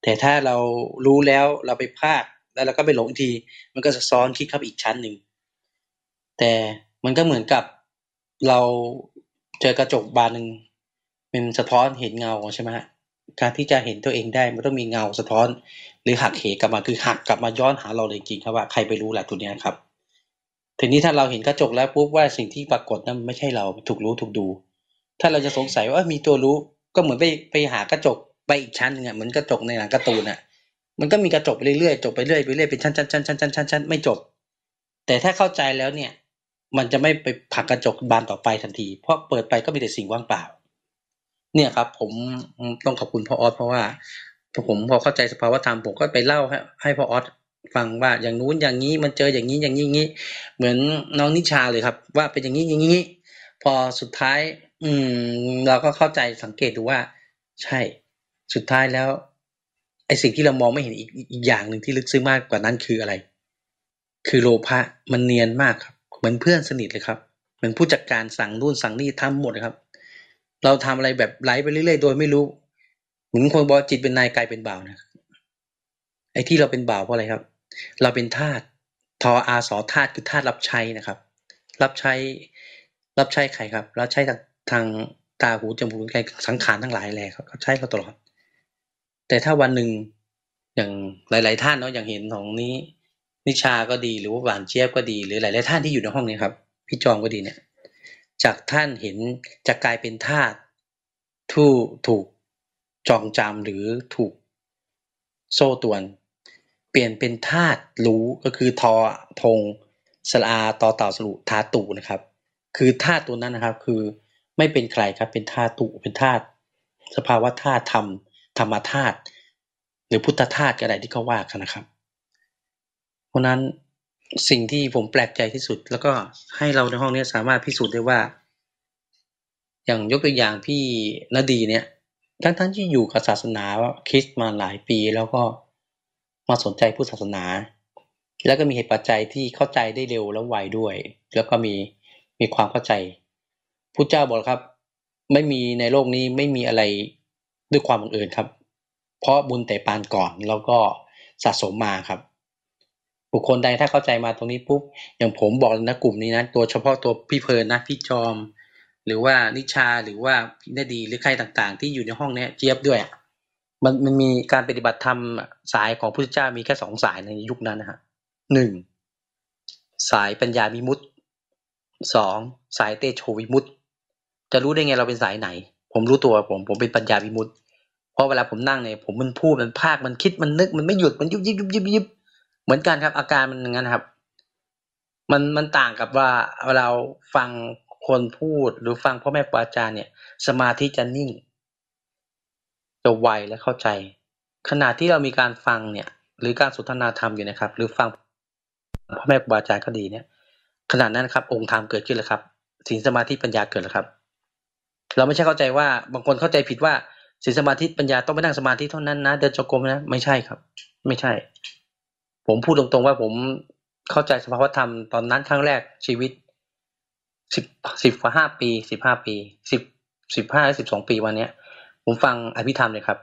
แต่ถ้าเรารู้แล้วเราไปพลาดแล้วเราก็ไปหลงที มันก็จะซ้อนคิดเข้าอีกชั้นหนึ่ง แต่มันก็เหมือนกับเราเจอกระจกบานหนึ่ง เป็นสะท้อนเห็นเงาใช่ไหมฮะการที่จะเห็นตัวเองได้มันต้องมีเงาสะท้อน หรือหักเหกลับมาคือหักกลับมาย้อนหาเราเลยจริงครับว่าใครไปรู้แหละตัวนี้ครับ ทีนี้ถ้าเราเห็นกระจกแล้วปุ๊บว่าสิ่งที่ปรากฏนั้นไม่ใช่เราถูกรู้ถูกดู ถ้าเราจะสงสัยว่ามีตัวรู้ก็เหมือนไปไปหากระจกไปอีกชั้นหนึ่งอะเหมือนกระจกในหนังการ์ตูนอะมันก็มีกระจกไปเรื่อยๆจบไปเรื่อยไปเรื่อยเป็นชั้นชั้นชั้นชั้นชั้นชั้นชั้นไม่จบ แต่ถ้าเข้าใจแล้วเนี่ย มันจะไม่ไปผักกระจกบานต่อไปทันที เพราะเปิดไปก็มีแต่สิ่งว่างเปล่า เนี่ยครับ ผมต้องขอบคุณพ่อออสเพราะว่าผมพอเข้าใจสภาวะธรรมผมก็ไปเล่าให้ให้พ่อออสฟังว่าอย่างนู้นอย่างนี้มันเจออย่างนี้อย่างนี้อย่างนี้ เหมือนน้องนิชาเลยครับ ว่าเป็นอย่างนี้อย่างนี้ พอสุดท้าย อืม เราก็เข้าใจสังเกตดูว่า ใช่ สุดท้ายแล้วไอสิ่งที่เรามองไม่เห็นอีกอีกอย่างหนึ่งที่ลึกซึ้งมากกว่านั้นคืออะไร คือโลภะมันเนียนมากครับ เหมือนเพื่อนสนิทเลยครับ เหมือนผู้จัดการสั่งนู่นสั่งนี่ทำหมดครับ เราทำอะไรแบบไหลไปเรื่อยๆ โดยไม่รู้เหมือนคนบอกจิตเป็นนายกายเป็นบ่าวนะไอ้ที่เราเป็นบ่าวเพราะอะไรครับ เราเป็นทาสทออาสอทาสคือทาสรับใช้นะครับ รับใช้รับใช้ใครครับรับใช้ทางทางตาหูจมูกกายสังขารทั้งหลายแหละเขาใช้เราตลอด แต่ถ้าวันหนึ่งอย่างหลาย ๆ ท่านเนาะอย่างเห็นของนี้ นิชาก็ดีหรือว่าหวานเจี๊ยบก็ดี หรือหลาย ๆ ท่านที่อยู่ในห้องนี้ครับ พี่จองก็ดีเนี่ย จากท่านเห็นจะกลายเป็นธาตุทู่ถูกจองจำหรือถูกโซ่ตวน เปลี่ยนเป็นธาตุรู้ก็คือทอทงสลาต่อเต่าสรุธาตุนะครับ คือธาตุตัวนั้นนะครับ คือไม่เป็นใครครับเป็นธาตุตุเป็นธาตุสภาวะธาตุธรรมธรรมธาตุหรือพุทธธาตุก็ได้ที่เขาว่ากันนะครับ เพราะนั้น สิ่งที่ผมแปลกใจที่สุด แล้วก็ให้เราในห้องนี้สามารถพิสูจน์ได้ว่า อย่างยกตัวอย่างพี่นดีเนี่ยทั้งทั้งที่อยู่กับศาสนาคริสต์มาหลายปีแล้วก็มาสนใจพุทธศาสนา แล้วก็มีเหตุปัจจัยที่เข้าใจได้เร็วและไวด้วย แล้วก็มีมีความเข้าใจพุทธเจ้าบอกครับ ไม่มีในโลกนี้ไม่มีอะไรด้วยความบังเอิญครับ เพราะบุญแต่ปานก่อนแล้วก็สะสมมาครับ บุคคลใดถ้าเข้าใจมาตรงนี้ปุ๊บอย่างผมบอกเลยนะกลุ่มนี้นะตัวเฉพาะตัวพี่เพลินนะพี่จอม หรือว่านิชาหรือว่าพี่นาดีหรือใครต่างๆ ที่อยู่ในห้องเนี้ยเจี๊ยบด้วยมันมันมีการปฏิบัติธรรมสายของพุทธเจ้ามีแค่สองสายในยุคนั้นนะฮะหนึ่งสายปัญญามิมุตสองสายเตโชวิมุตจะรู้ได้ไงเราเป็นสายไหน ผมรู้ตัวผมผมเป็นปัญญาวิมุตต์เพราะเวลาผมนั่งเนี่ยผมมันพูดมันภาคมันคิดมันนึกมันไม่หยุดมันยุบยิบยุบยิบยิบ มือนกันครับ อาการมันอย่างนั้นครับ มันมันต่างกับว่าเวลาฟังคนพูดหรือฟังพ่อแม่ครูอาจารย์เนี่ย สมาธิจะนิ่ง จะไวและเข้าใจ ขณะที่เรามีการฟังเนี่ย หรือการสนทนาธรรมอยู่นะครับ หรือฟังพ่อแม่ครูอาจารย์ก็ดีเนี่ยขณะนั้นครับ องค์ธรรมเกิดขึ้นแล้วครับศีลสมาธิปัญญาเกิดแล้วครับ เราไม่ใช่เข้าใจว่าบางคนเข้าใจผิดว่าศีลสมาธิปัญญาต้องไปนั่งสมาธิเท่านั้นนะเดินจงกรมนะไม่ใช่ครับ ไม่ใช่ ผมพูดตรงๆว่าผมเข้าใจสภาวธรรมตอนนั้นครั้งแรกชีวิตสิบสิบกว่าห้าปีสิบห้าปีสิบสิบห้าสิบสองปีวันเนี้ย ผมฟังอภิธรรมเลยครับ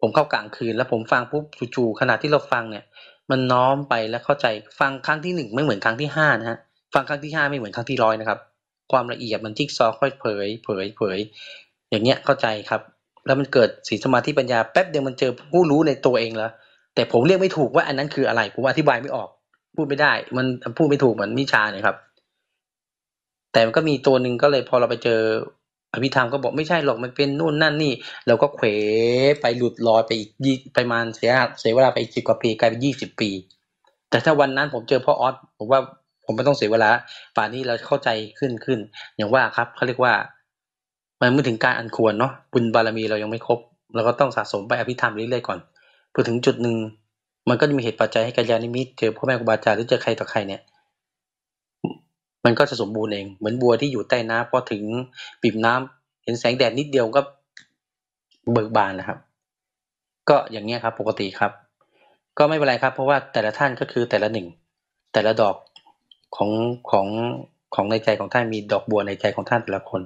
ผมเข้ากลางคืนแล้วผมฟังปุ๊บจู่ๆขณะที่เราฟังเนี่ย มันน้อมไปและเข้าใจฟังครั้งที่หนึ่งไม่เหมือนครั้งที่ห้านะฮะฟังครั้งที่ห้าไม่เหมือนครั้งที่ร้อยนะครับ ความละเอียดมันจิ๊กซอค่อยเผย เผยเผย อย่างเงี้ยเข้าใจครับ แล้วมันเกิดสีสมาธิปัญญาแป๊บเดียวมันเจอผู้รู้ในตัวเองแล้ว แต่ผมเรียกไม่ถูกว่าอันนั้นคืออะไรผมอธิบายไม่ออก พูดไม่ได้ มันพูดไม่ถูกเหมือนมิชาเนี่ยครับ แต่มันก็มีตัวหนึ่งก็เลยพอเราไปเจออภิธรรมก็บอกไม่ใช่หรอกมันเป็นนู่นนั่นนี่เราก็เขวไปหลุดลอยไปอีกยี่ประมาณเสียเสียเวลาไปอีกสิบกว่าปีกลายเป็นยี่สิบปี แต่ถ้าวันนั้นผมเจอพ่อออสผมว่าผมไม่ต้องเสียเวลาป่านนี้เราเข้าใจขึ้นขึ้น อย่างว่าครับเขาเรียกว่า มันไม่ถึงการอันควรเนาะบุญบารมีเรายังไม่ครบเราก็ต้องสะสมไปอภิธรรมเรื่อยๆก่อน อถึงจุดหนึ่งมันก็จะมีเหตุปัจจัยให้กัลยาณมิตรเจอพ่อแม่ครูบาอาจารย์หรือเจอใครต่อใครเนี่ย มันก็จะสมบูรณ์เอง เหมือนบัวที่อยู่ใต้น้ำพอถึงปิ่มน้ำเห็นแสงแดดนิดเดียวก็เบิกบานนะครับ ก็อย่างเงี้ยครับ ปกติครับ ก็ไม่เป็นไรครับ เพราะว่าแต่ละท่านก็คือแต่ละหนึ่ง แต่ละดอกของของของในใจของท่านมีดอกบัวในใจของท่านแต่ละคน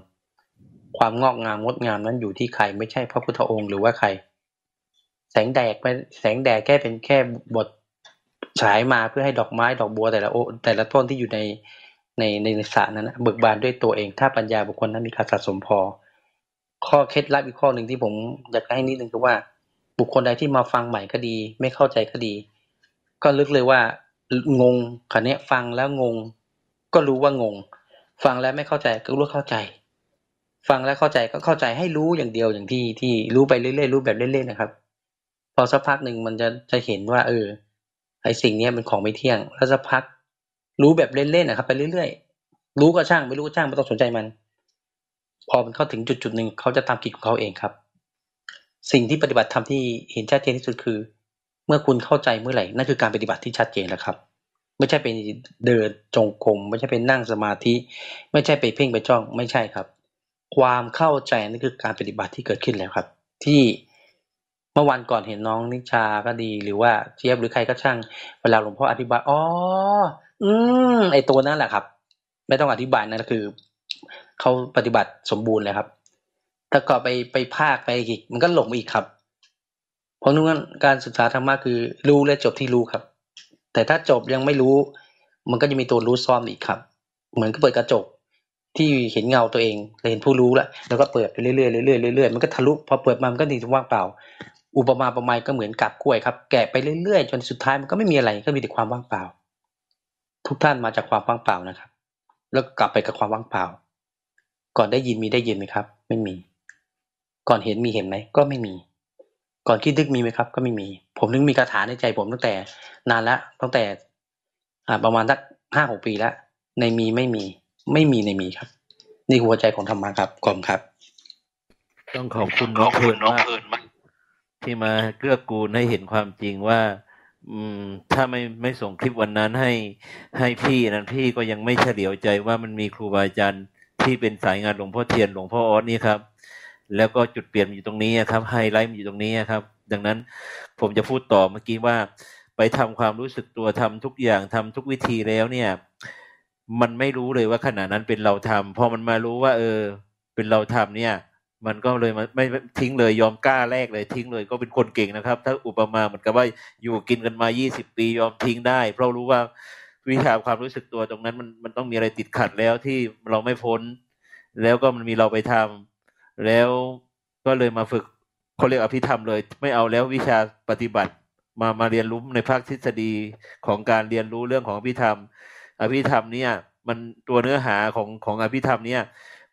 ความงอกงามงดงามนั้นอยู่ที่ใครไม่ใช่พระพุทธองค์หรือว่าใคร แสงแดดเป็นแสงแดดแค่เป็นแค่บทฉายมาเพื่อให้ดอกไม้ดอกบัวแต่ละโอแต่ละต้นที่อยู่ในในในสระนั้นเบิกบานด้วยตัวเอง ถ้าปัญญาบุคคลนั้นมีการสะสมพอ ข้อเคล็ดลับอีกข้อหนึ่งที่ผมอยากให้นิดนึงคือว่า บุคคลใดที่มาฟังใหม่ก็ดี ไม่เข้าใจก็ดี ก็ลึกเลยว่างงคันนี้ฟังแล้วงง ก็รู้ว่างง ฟังแล้วไม่เข้าใจก็รู้เข้าใจ ฟังแล้วเข้าใจก็เข้าใจให้รู้อย่างเดียวอย่างที่ที่รู้ไปเรื่อยๆรู้แบบเล่นๆนะครับ พอสักพักหนึ่งมันจะจะเห็นว่า เออ ไอสิ่งนี้เป็นของไม่เที่ยง แล้วสักพัก รู้แบบเล่นๆนะครับ ไปเรื่อยๆ รู้ก็ช่างไม่รู้ก็ช่างไม่ต้องสนใจมัน พอมันเข้าถึงจุดจุดหนึ่งเขาจะทำกิจของเขาเองครับ สิ่งที่ปฏิบัติทำที่เห็นชัดเจนที่สุดคือ เมื่อคุณเข้าใจเมื่อไหร่นั่นคือการปฏิบัติที่ชัดเจนแล้วครับ ไม่ใช่เป็นเดินจงกรมไม่ใช่เป็นนั่งสมาธิ ไม่ใช่ไปเพ่งไปจ้องไม่ใช่ครับ ความเข้าใจนั่นคือการปฏิบัติที่เกิดขึ้นแล้วครับ ที่ เมื่อวันก่อนเห็นน้องนิชาก็ดีหรือว่าเจี๊ยบหรือใครก็ช่างเวลาหลวงพ่ออธิบายอ๋ออืมไอตัวนั่นแหละครับ ไม่ต้องอธิบายนั่นคือเขาปฏิบัติสมบูรณ์เลยครับแต่ก็ไปไปภาคไปอีก มันก็หลงอีกครับ เพราะนั้นการศึกษาธรรมะคือ รู้และจบที่รู้ครับ แต่ถ้าจบยังไม่รู้ มันก็จะมีตัวรู้ซ้อนอีกครับ เหมือนกับเปิดกระจกที่เห็นเงาตัวเองเห็นผู้รู้แล้วแล้วก็เปิดไปเรื่อยๆเรื่อยๆเรื่อยๆมันก็ทะลุพอเปิดมามันก็ดีว่างเปล่า อุปมาประมาณก็เหมือนกับกล้วยครับ แกะไปเรื่อยๆ จนสุดท้ายมันก็ไม่มีอะไรก็มีแต่ความว่างเปล่า ทุกท่านมาจากความว่างเปล่านะครับ แล้วกลับไปกับความว่างเปล่า ก่อนได้ยินมีได้ยินไหมครับ ไม่มี ก่อนเห็นมีเห็นไหมก็ไม่มี ก่อนคิดนึกมีไหมครับ ก็ไม่มี ผมนึกมีคาถาในใจผมตั้งแต่นานแล้วตั้งแต่อ่าประมาณสักห้าหกปีแล้วในมีไม่มี ไม่มีในมีครับ นี่หัวใจของธรรมะครับกลมครับ ต้องขอบคุณน้องเพลินมาก ที่มาเกื้อกูลให้เห็นความจริงว่า อืม ถ้าไม่ไม่ส่งคลิปวันนั้นให้ให้พี่นั้นพี่ก็ยังไม่เฉลียวใจว่ามันมีครูบาอาจารย์ที่เป็นสายงานหลวงพ่อเทียนหลวงพ่อออสนี่ครับ แล้วก็จุดเปลี่ยนอยู่ตรงนี้ครับไฮไลท์อยู่ตรงนี้ครับ ดังนั้นผมจะพูดต่อเมื่อกี้ว่า ไปทำความรู้สึกตัวทำทุกอย่างทำทุกวิธีแล้วเนี่ย มันไม่รู้เลยว่าขณะนั้นเป็นเราทำพอมันมารู้ว่า เออ เป็นเราทำเนี่ย มันก็เลยไม่ไม่ทิ้งเลยยอมกล้าแรกเลยทิ้งเลยก็เป็นคนเก่งนะครับ ถ้าอุปมาเหมือนกับว่าอยู่กินกันมายี่สิบปียอมทิ้งได้ เพราะรู้ว่าวิชาความรู้สึกตัวตรงนั้นมันมันต้องมีอะไรติดขัดแล้วที่เราไม่พ้น แล้วก็มันมีเราไปทำแล้วก็เลยมาฝึกเขาเรียกอภิธรรมเลย ไม่เอาแล้ววิชาปฏิบัติมามาเรียนรู้ในภาคทฤษฎีของการเรียนรู้เรื่องของอภิธรรม อภิธรรมเนี่ยมันตัวเนื้อหาของของอภิธรรมเนี่ย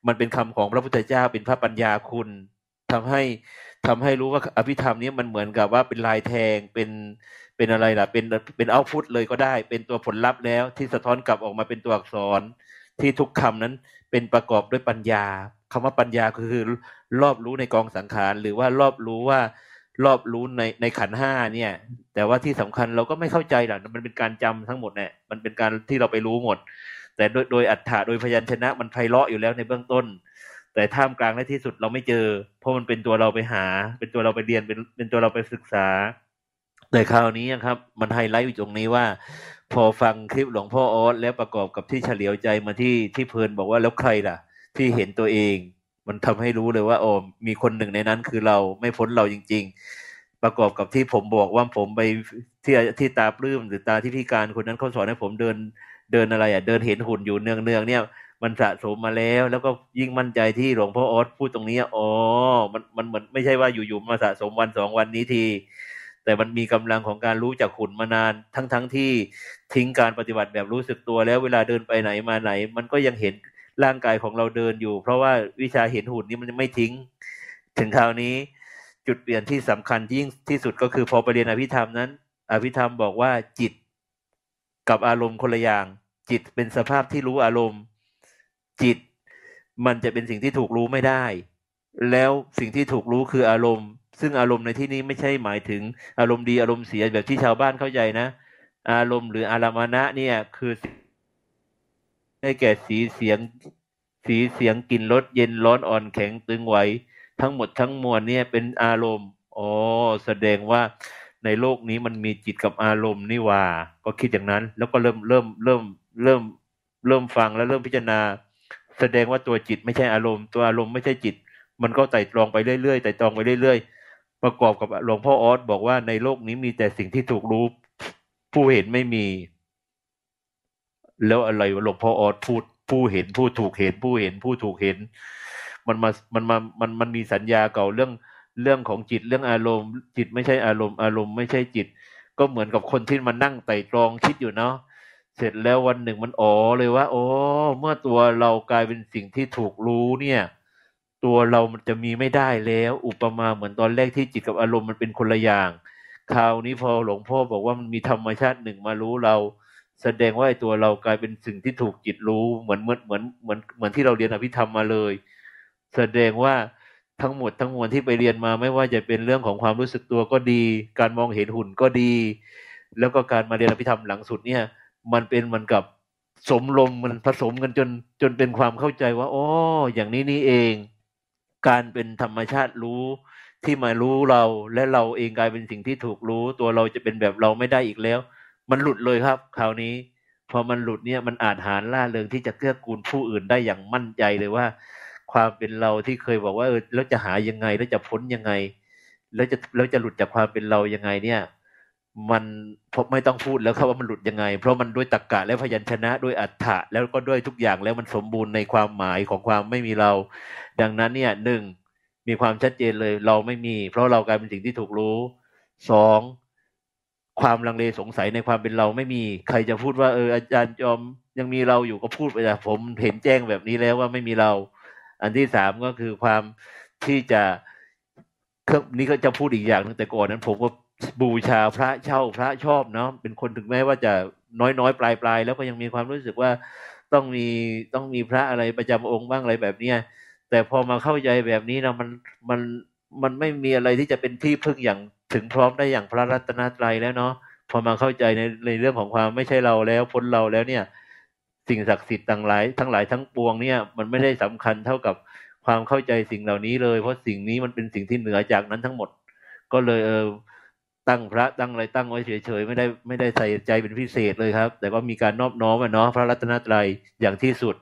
มันเป็นคำของพระพุทธเจ้าเป็นพระปัญญาคุณทำให้ทำให้รู้ว่าอภิธรรมนี้มันเหมือนกับว่าเป็นลายแทงเป็นเป็นอะไรล่ะเป็นเป็นเอาฟุตเลยก็ได้ เป็นตัวผลลัพธ์แล้ว ที่สะท้อนกลับออกมาเป็นตัวอักษร ที่ทุกคำนั้นเป็นประกอบด้วยปัญญาคำว่าปัญญาคือรอบรู้ในกองสังขารหรือว่ารอบรู้ว่ารอบรู้ในในขันห้าเนี่ย แต่ว่าที่สำคัญเราก็ไม่เข้าใจหรอกมันเป็นการจำทั้งหมดเนี่ยมันเป็นการที่เราไปรู้หมด แต่โดยโดยอัฏฐะโดยพยัญชนะมันไพเราะอยู่แล้วในเบื้องต้น แต่ท่ามกลางในที่สุดเราไม่เจอ เพราะมันเป็นตัวเราไปหา เป็นตัวเราไปเรียนเป็นเป็นตัวเราไปศึกษา แต่คราวนี้ครับ มันไฮไลท์อยู่ตรงนี้ว่า พอฟังคลิปหลวงพ่อออสแล้วประกอบกับที่เฉลียวใจมาที่ที่เพลินบอกว่าแล้วใครล่ะ ที่เห็นตัวเอง มันทำให้รู้เลยว่าโอ้มีคนหนึ่งในนั้นคือเราไม่พ้นเราจริง ๆ ประกอบกับที่ผมบอกว่าผมไปที่ที่ตาปลื้มหรือตาที่พิการคนนั้นเขาสอนให้ผมเดิน เดินอะไรอะเดินเห็นหุ่นอยู่เนืองเนืองเนี่ยมันสะสมมาแล้ว แล้วก็ยิ่งมั่นใจที่หลวงพ่อออสพูดตรงนี้อ๋อมันมันเหมือนไม่ใช่ว่าอยู่ๆมาสะสมวันสองวันนี้ที แต่มันมีกำลังของการรู้จากหุ่นมานาน ทั้งๆทที่ทิ้งการปฏิบัติแบบรู้สึกตัวแล้วเวลาเดินไปไหนมาไหน มันก็ยังเห็นร่างกายของเราเดินอยู่ เพราะว่าวิชาเห็นหุ่นนี้มันไม่ทิ้ง ถึงคราวนี้ จุดเปลี่ยนที่สำคัญยิ่งที่สุดก็คือพอไปเรียนอภิธรรมนั้น อภิธรรมบอกว่าจิต กับอารมณ์คนละอย่าง จิตเป็นสภาพที่รู้อารมณ์ จิตมันจะเป็นสิ่งที่ถูกรู้ไม่ได้ แล้วสิ่งที่ถูกรู้คืออารมณ์ ซึ่งอารมณ์ในที่นี้ไม่ใช่หมายถึงอารมณ์ดีอารมณ์เสียแบบที่ชาวบ้านเข้าใจนะ อารมณ์หรืออารมณะเนี่ยคือได้แก่สีเสียงสีเสียงกลิ่นรสเย็นร้อนอ่อนแข็งตึงไหวทั้งหมดทั้งมวลเนี่ยเป็นอารมณ์อ๋อแสดงว่า ในโลกนี้มันมีจิตกับอารมณ์นี่ว่า ก็คิดอย่างนั้น แล้วก็เริ่มเริ่มเริ่มเริ่มเริ่มฟังแล้วเริ่มพิจารณา แสดงว่าตัวจิตไม่ใช่อารมณ์ตัวอารมณ์ไม่ใช่จิต มันก็ไต่ตรองไปเรื่อยๆไต่ตรองไปเรื่อยๆ ประกอบกับหลวงพ่อออสบอกว่าในโลกนี้มีแต่สิ่งที่ถูกรู้ ผู้เห็นไม่มี แล้วอะไรหลวงพ่อออสพูดผู้เห็นผู้ถูกเห็นผู้เห็นผู้ถูกเห็น มันมามันมามันมันมีสัญญาเก่าเรื่อง เรื่องของจิตเรื่องอารมณ์ จิตไม่ใช่อารมณ์อารมณ์ไม่ใช่จิต ก็เหมือนกับคนที่มานั่งไต่ตรองคิดอยู่เนาะเสร็จแล้ววันหนึ่งมันอ๋อเลยว่า โอ้เมื่อตัวเรากลายเป็นสิ่งที่ถูกรู้เนี่ย ตัวเรามันจะมีไม่ได้แล้ว อุปมาเหมือนตอนแรกที่จิตกับอารมณ์มันเป็นคนละอย่างคราวนี้พอหลวงพ่อบอกว่ามันมีธรรมชาติหนึ่งมารู้เรา แสดงว่าไอ้ตัวเรากลายเป็นสิ่งที่ถูกจิตรู้เหมือนเหมือนเหมือนเหมือนเหมือนที่เราเรียนอภิธรรมมาเลย แสดงว่า ทั้งหมดทั้งมวลที่ไปเรียนมาไม่ว่าจะเป็นเรื่องของความรู้สึกตัวก็ดี การมองเห็นหุ่นก็ดี แล้วก็การมาเรียนอภิธรรมหลังสุดเนี่ย มันเป็นเหมือนกับสมลมมันผสมกันจนจนเป็นความเข้าใจว่าอ๋ออย่างนี้นี่เอง การเป็นธรรมชาติรู้ที่มารู้เราและเราเองกลายเป็นสิ่งที่ถูกรู้ ตัวเราจะเป็นแบบเราไม่ได้อีกแล้ว มันหลุดเลยครับ คราวนี้ พอมันหลุดเนี่ยมันอาจหารล่าเริงที่จะเกื้อกูลผู้อื่นได้อย่างมั่นใจเลยว่า ความเป็นเราที่เคยบอกว่าเออแล้วจะหายังไงแล้วจะพ้นยังไง แล้วจะแล้วจะหลุดจากความเป็นเรายังไงเนี่ย มันพไม่ต้องพูดแล้วครับว่ามันหลุดยังไง เพราะมันด้วยตรกกะและพยัญชนะด้วยอัฏฐะแล้วก็ด้วยทุกอย่างแล้วมันสมบูรณ์ในความหมายของความไม่มีเรา ดังนั้นเนี่ยหนึ่งมีความชัดเจนเลยเราไม่มี เพราะเรากลายเป็นสิ่งที่ถูกรู้สองความลังเลสงสัยในความเป็นเราไม่มี ใครจะพูดว่าเอออาจารย์จอมยังมีเราอยู่ก็พูดไปแต่ผมเห็นแจ้งแบบนี้แล้วว่าไม่มีเรา อันที่สามก็คือความที่จะนี้ก็จะพูดอีกอย่างนึงแต่ก่อนนั้น ผมก็บูชาพระเช่าพระชอบเนาะเป็นคนถึงแม้ว่าจะน้อยน้อยปลายปลายแล้วก็ยังมีความรู้สึกว่าต้องมีต้องมีพระอะไรประจำองค์บ้างอะไรแบบเนี้ยแต่พอมาเข้าใจแบบนี้นะมันมันมันไม่มีอะไรที่จะเป็นที่พึ่งอย่างถึงพร้อมได้อย่างพระรัตนตรัยแล้วเนาะพอมาเข้าใจในในเรื่องของความไม่ใช่เราแล้วพ้นเราแล้วเนี่ย สิ่งศักดิ์สิทธิ์ต่างหลายทั้งหลายทั้งปวงเนี่ยมันไม่ได้สำคัญเท่ากับความเข้าใจสิ่งเหล่านี้เลย เพราะสิ่งนี้มันเป็นสิ่งที่เหนือจากนั้นทั้งหมด ก็เลยเออตั้งพระตั้งอะไรตั้งไว้เฉยๆไม่ได้ไม่ได้ใส่ใจเป็นพิเศษเลยครับ แต่ก็มีการนอบน้อมอะเนาะพระรัตนตรัยอย่างที่สุด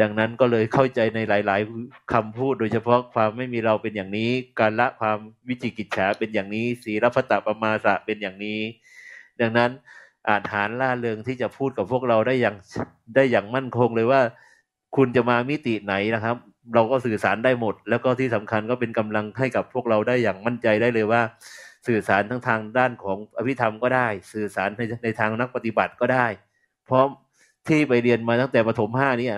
ดังนั้นก็เลยเข้าใจในหลาย ๆคำพูดโดยเฉพาะความไม่มีเราเป็นอย่างนี้ การละความวิจิกิจฉาเป็นอย่างนี้ ศีลพัตตปมาสะเป็นอย่างนี้ ดังนั้น อาจหารล่าเริงที่จะพูดกับพวกเราได้อย่างได้อย่างมั่นคงเลยว่า คุณจะมามิติไหนนะครับ เราก็สื่อสารได้หมด แล้วก็ที่สำคัญก็เป็นกำลังให้กับพวกเราได้อย่างมั่นใจได้เลยว่า สื่อสารทั้งทางด้านของอภิธรรมก็ได้ สื่อสารในในทางนักปฏิบัติก็ได้ เพราะที่ไปเรียนมาตั้งแต่ประถมห้าเนี่ย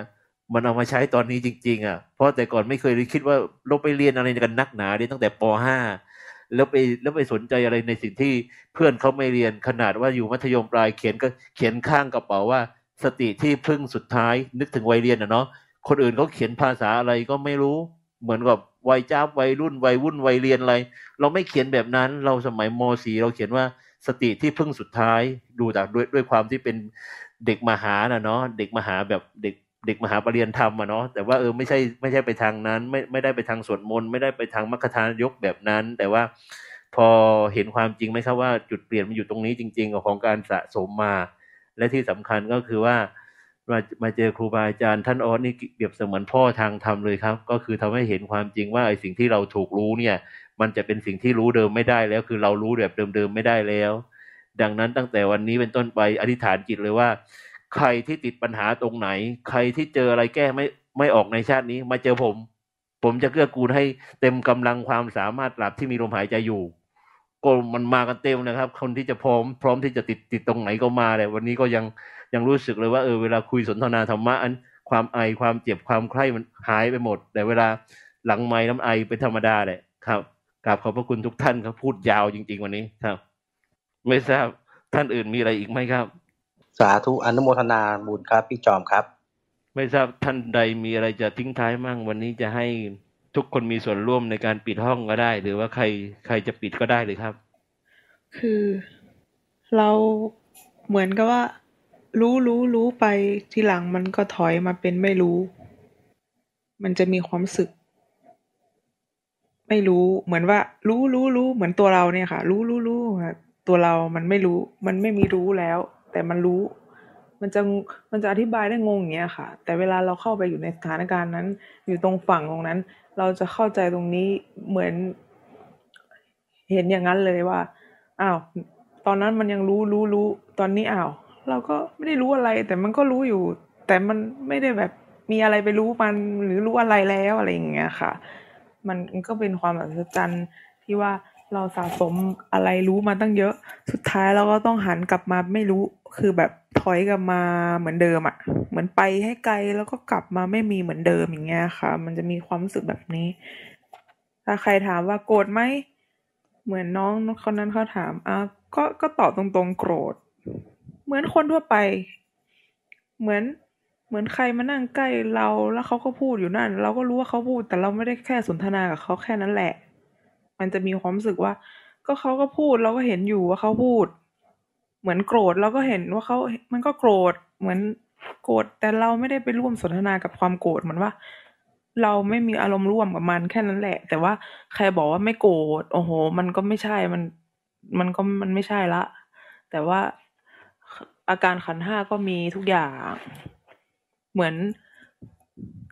มันเอามาใช้ตอนนี้จริง ๆ อะ เพราะแต่ก่อนไม่เคยคิดว่าเราไปเรียนอะไรกันนักหนาเรียนตั้งแต่ปห้า แล้วไปแล้วไปสนใจอะไรในสิ่งที่เพื่อนเขาไม่เรียนขนาดว่าอยู่มัธยมปลายเขียนก็เขียนข้างกระเป๋าว่า สติที่พึ่งสุดท้าย นึกถึงวัยเรียนอะเนาะคนอื่นเขาเขียนภาษาอะไรก็ไม่รู้ เหมือนกับวัยจ้าวัยรุ่นวัยวุ่นวัยเรียนอะไร เราไม่เขียนแบบนั้น เราสมัยม .4 เราเขียนว่าสติที่พึ่งสุดท้ายดูจากด้วยด้วยความที่เป็นเด็กมหาน่ะเนาะเด็กมหาแบบเด็ก เด็กมหาปรริญญาธรรมอะเนาะแต่ว่าเออไม่ใช่ไม่ใช่ไปทางนั้น ไม่ไม่ได้ไปทางสวดมนต์ไม่ได้ไปทางมรรคทานยกแบบนั้น แต่ว่าพอเห็นความจริงไหมครับว่าจุดเปลี่ยนมันอยู่ตรงนี้จริง ๆ ของการสะสมมา และที่สำคัญก็คือว่ามามาเจอครูบาอาจารย์ท่านออสนี่เปรียบเสมือนพ่อทางธรรมเลยครับ ก็คือทำให้เห็นความจริงว่าไอ้สิ่งที่เราถูกรู้เนี่ย มันจะเป็นสิ่งที่รู้เดิมไม่ได้แล้ว คือเรารู้แบบเดิมๆไม่ได้แล้ว ดังนั้นตั้งแต่วันนี้เป็นต้นไปอธิษฐานจิตเลยว่า ใครที่ติดปัญหาตรงไหน ใครที่เจออะไรแก้ไม่ไม่ออกในชาตินี้ มาเจอผม ผมจะเกื้อกูลให้เต็มกำลังความสามารถหลับที่มีลมหายใจอยู่ก็มันมากันเต็มนะครับ คนที่จะพร้อม พร้อมที่จะติดติดตรงไหนก็มาเลยวันนี้ก็ยังยังรู้สึกเลยว่าเออเวลาคุยสนทนาธรรมะอันความไอความเจ็บความใคร่มันหายไปหมด แต่เวลาหลังไม้น้ำไอเป็นธรรมดาเลยครับกราบขอบพระคุณทุกท่านครับพูดยาวจริง ๆ วันนี้ครับ ไม่ทราบท่านอื่นมีอะไรอีกไหมครับ สาธุอนุโมทนาบุญครับพี่จอมครับ ไม่ทราบท่านใดมีอะไรจะทิ้งท้ายมั่งวันนี้จะให้ทุกคนมีส่วนร่วมในการปิดห้องก็ได้ หรือว่าใครใครจะปิดก็ได้เลยครับ คือเราเหมือนกับว่า รู้รู้รู้ไปทีหลังมันก็ถอยมาเป็นไม่รู้ มันจะมีความสึก ไม่รู้เหมือนว่า รู้รู้รู้เหมือนตัวเราเนี่ยค่ะ รู้รู้รู้ตัวเรามันไม่รู้ มันไม่มีรู้แล้ว แต่มันรู้ มันจะมันจะอธิบายได้งงอย่างเงี้ยค่ะ แต่เวลาเราเข้าไปอยู่ในสถานการณ์นั้น อยู่ตรงฝั่งตรงนั้น เราจะเข้าใจตรงนี้เหมือน เห็นอย่างนั้นเลยว่าอ้าวตอนนั้นมันยังรู้รู้รู้ตอนนี้อ้าวเราก็ไม่ได้รู้อะไร แต่มันก็รู้อยู่ แต่มันไม่ได้แบบมีอะไรไปรู้มันหรือรู้อะไรแล้วอะไรอย่างเงี้ยค่ะ มันก็เป็นความอัศจรรย์ที่ว่าเราสะสมอะไรรู้มาตั้งเยอะ สุดท้ายเราก็ต้องหันกลับมาไม่รู้ คือแบบถอยกลับมาเหมือนเดิมอะ่ะ เหมือนไปให้ไกลแล้วก็กลับมาไม่มีเหมือนเดิมอย่างเงี้ยค่ะ มันจะมีความรู้สึกแบบนี้ ถ้าใครถามว่าโกรธไหมเหมือนน้องคนนั้นเขาถามอะก็ก็ตอบตรงๆโกรธ เหมือนคนทั่วไป เหมือนเหมือนใครมานั่งใกล้เราแล้วเขาก็พูดอยู่นั่น เราก็รู้ว่าเขาพูด แต่เราไม่ได้แค่สนทนากับเขาแค่นั้นแหละ มันจะมีความรู้สึกว่า ก็เขาก็พูดเราก็เห็นอยู่ว่าเขาพูด เหมือนโกรธเราก็เห็นว่าเขามันก็โกรธเหมือนโกรธแต่เราไม่ได้ไปร่วมสนทนากับความโกรธเหมือนว่า เราไม่มีอารมณ์ร่วมกับมันแค่นั้นแหละ แต่ว่าใครบอกว่าไม่โกรธโอ้โห มันก็ไม่ใช่มัน มันก็มันไม่ใช่ละ แต่ว่าอาการขันห้าก็มีทุกอย่าง เหมือน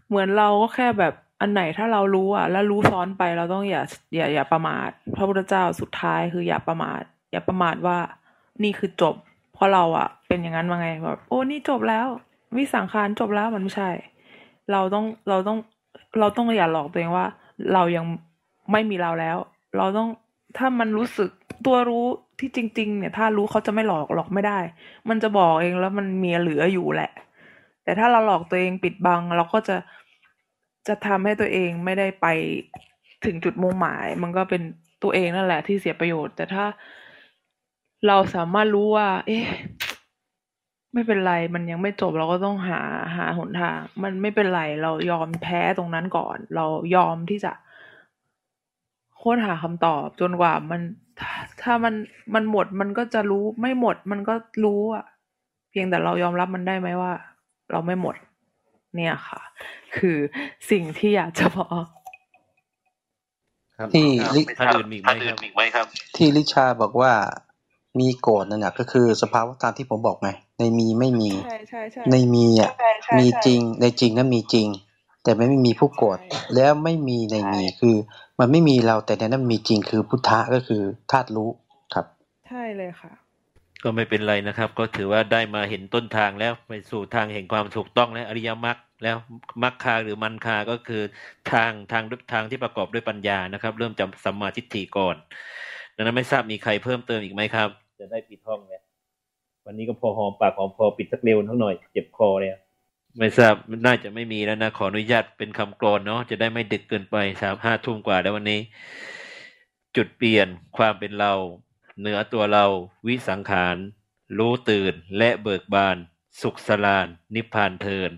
เหมือนเราก็แค่แบบอันไหนถ้าเรารู้อะ แล้วรู้ซ้อนไปเราต้องอย่าอย่าอย่าประมาท พระพุทธเจ้าสุดท้ายคืออย่าประมาท อย่าประมาทว่า นี่คือจบ เพราะเราอะเป็นอย่างนั้นมาไงแบบโอ้นี่จบแล้ว วิสังขารจบแล้วมันไม่ใช่ เราต้องเราต้องเราต้องอย่าหลอกตัวเองว่า เรายังไม่มีเราแล้ว เราต้องถ้ามันรู้สึกตัวรู้ที่จริง ๆ เนี่ย ถ้ารู้เขาจะไม่หลอกหลอกไม่ได้ มันจะบอกเองแล้วมันมีเหลืออยู่แหละ แต่ถ้าเราหลอกตัวเองปิดบัง เราก็จะจะทำให้ตัวเองไม่ได้ไปถึงจุดมุ่งหมาย มันก็เป็นตัวเองนั่นแหละที่เสียประโยชน์ แต่ถ้า เราสามารถรู้ว่า เอ๊ะไม่เป็นไร มันยังไม่จบเราก็ต้องหาหาหนทาง มันไม่เป็นไร เรายอมแพ้ตรงนั้นก่อน เรายอมที่จะค้นหาคำตอบจนกว่ามันถ้าถ้ามันมันหมดมันก็จะรู้ไม่หมด มันก็รู้อะเพียงแต่เรายอมรับมันได้ไหมว่า เราไม่หมด เนี่ยค่ะ คือสิ่งที่อยากจะบอกครับที่ครับลิท่านอื่นมีอีกไหมครับ ที่ลิชาบอกว่า มีโกรธนั่นนะก็คือสภาวะตามที่ผมบอกไงในมีไม่มีใช่ใช่ใช่ในมีอะใช่ใช่มีใช่จริงในจริงนั้นมีจริง แต่ไม่มีผู้โกรธแล้วไม่มีในมีคือ มันไม่มีเราแต่ในนั้นมีจริงคือพุทธะก็คือธาตุรู้ครับ ใช่เลยค่ะ ก็ไม่เป็นไรนะครับ ก็ถือว่าได้มาเห็นต้นทางแล้วไปสู่ทางแห่งความถูกต้องและอริยมรรคแล้วมรรคาหรือมันคาก็คือทางทางทางที่ประกอบด้วยปัญญานะครับ เริ่มจากสัมมาทิฏฐิก่อน ดังนั้นไม่ทราบมีใครเพิ่มเติมอีกไหมครับ จะได้ปิดห้องแล้ววันนี้ก็พอหอมปากหอมคอปิดสักเร็วทั้งหน่อย เจ็บคอเลยไม่ทราบน่าจะไม่มีแล้วนะ ขออนุญาตเป็นคำกรอนเนาะจะได้ไม่ดึกเกินไปสามห้าทุ่มกว่าแล้ววันนี้ จุดเปลี่ยนความเป็นเรา เหนือตัวเราวิสังขาร รู้ตื่นและเบิกบาน สุขสลาน นิพพานเทิน